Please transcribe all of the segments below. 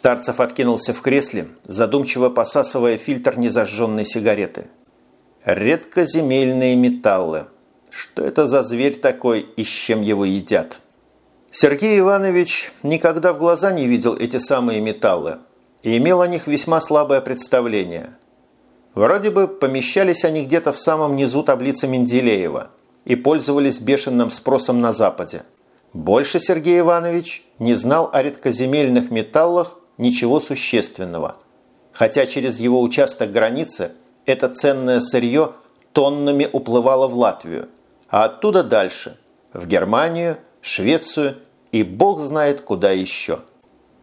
Старцев откинулся в кресле, задумчиво посасывая фильтр незажженной сигареты. Редкоземельные металлы. Что это за зверь такой и с чем его едят? Сергей Иванович никогда в глаза не видел эти самые металлы и имел о них весьма слабое представление. Вроде бы помещались они где-то в самом низу таблицы Менделеева и пользовались бешеным спросом на Западе. Больше Сергей Иванович не знал о редкоземельных металлах ничего существенного, хотя через его участок границы это ценное сырье тоннами уплывало в Латвию, а оттуда дальше – в Германию – Швецию и бог знает куда еще.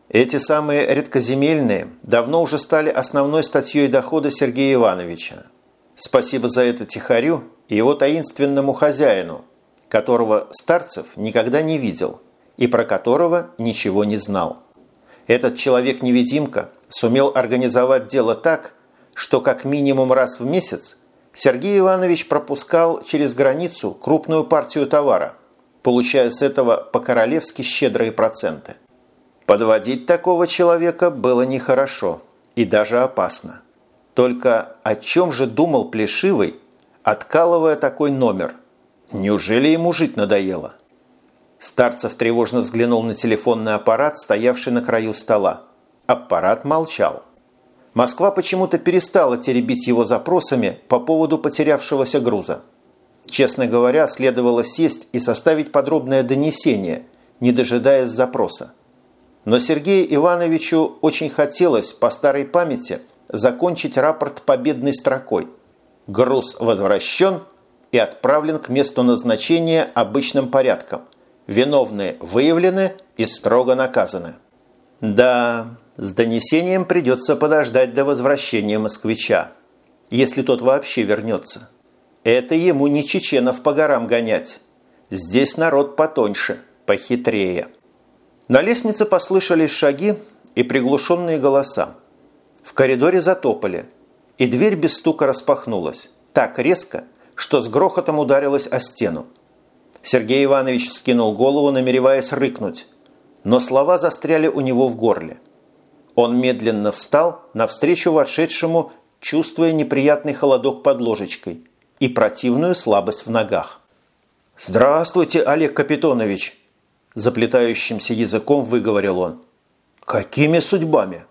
Эти самые редкоземельные давно уже стали основной статьей дохода Сергея Ивановича. Спасибо за это Тихарю и его таинственному хозяину, которого Старцев никогда не видел и про которого ничего не знал. Этот человек-невидимка сумел организовать дело так, что как минимум раз в месяц Сергей Иванович пропускал через границу крупную партию товара – получая с этого по-королевски щедрые проценты. Подводить такого человека было нехорошо и даже опасно. Только о чем же думал Плешивый, откалывая такой номер? Неужели ему жить надоело? Старцев тревожно взглянул на телефонный аппарат, стоявший на краю стола. Аппарат молчал. Москва почему-то перестала теребить его запросами по поводу потерявшегося груза. Честно говоря, следовало сесть и составить подробное донесение, не дожидаясь запроса. Но Сергею Ивановичу очень хотелось по старой памяти закончить рапорт победной строкой. Груз возвращен и отправлен к месту назначения обычным порядком. Виновные выявлены и строго наказаны. Да, с донесением придется подождать до возвращения москвича, если тот вообще вернется. Это ему не чеченов по горам гонять. Здесь народ потоньше, похитрее. На лестнице послышались шаги и приглушенные голоса. В коридоре затопали, и дверь без стука распахнулась. Так резко, что с грохотом ударилась о стену. Сергей Иванович вскинул голову, намереваясь рыкнуть, но слова застряли у него в горле. Он медленно встал навстречу вошедшему, чувствуя неприятный холодок под ложечкой – и противную слабость в ногах. «Здравствуйте, Олег Капитонович!» Заплетающимся языком выговорил он. «Какими судьбами?»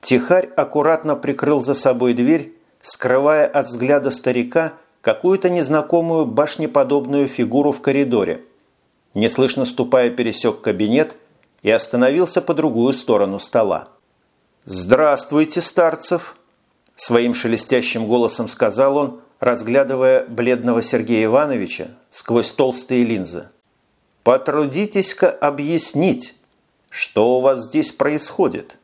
Тихарь аккуратно прикрыл за собой дверь, скрывая от взгляда старика какую-то незнакомую башнеподобную фигуру в коридоре. Неслышно ступая пересек кабинет и остановился по другую сторону стола. «Здравствуйте, Старцев!» Своим шелестящим голосом сказал он, разглядывая бледного Сергея Ивановича сквозь толстые линзы. «Потрудитесь-ка объяснить, что у вас здесь происходит?»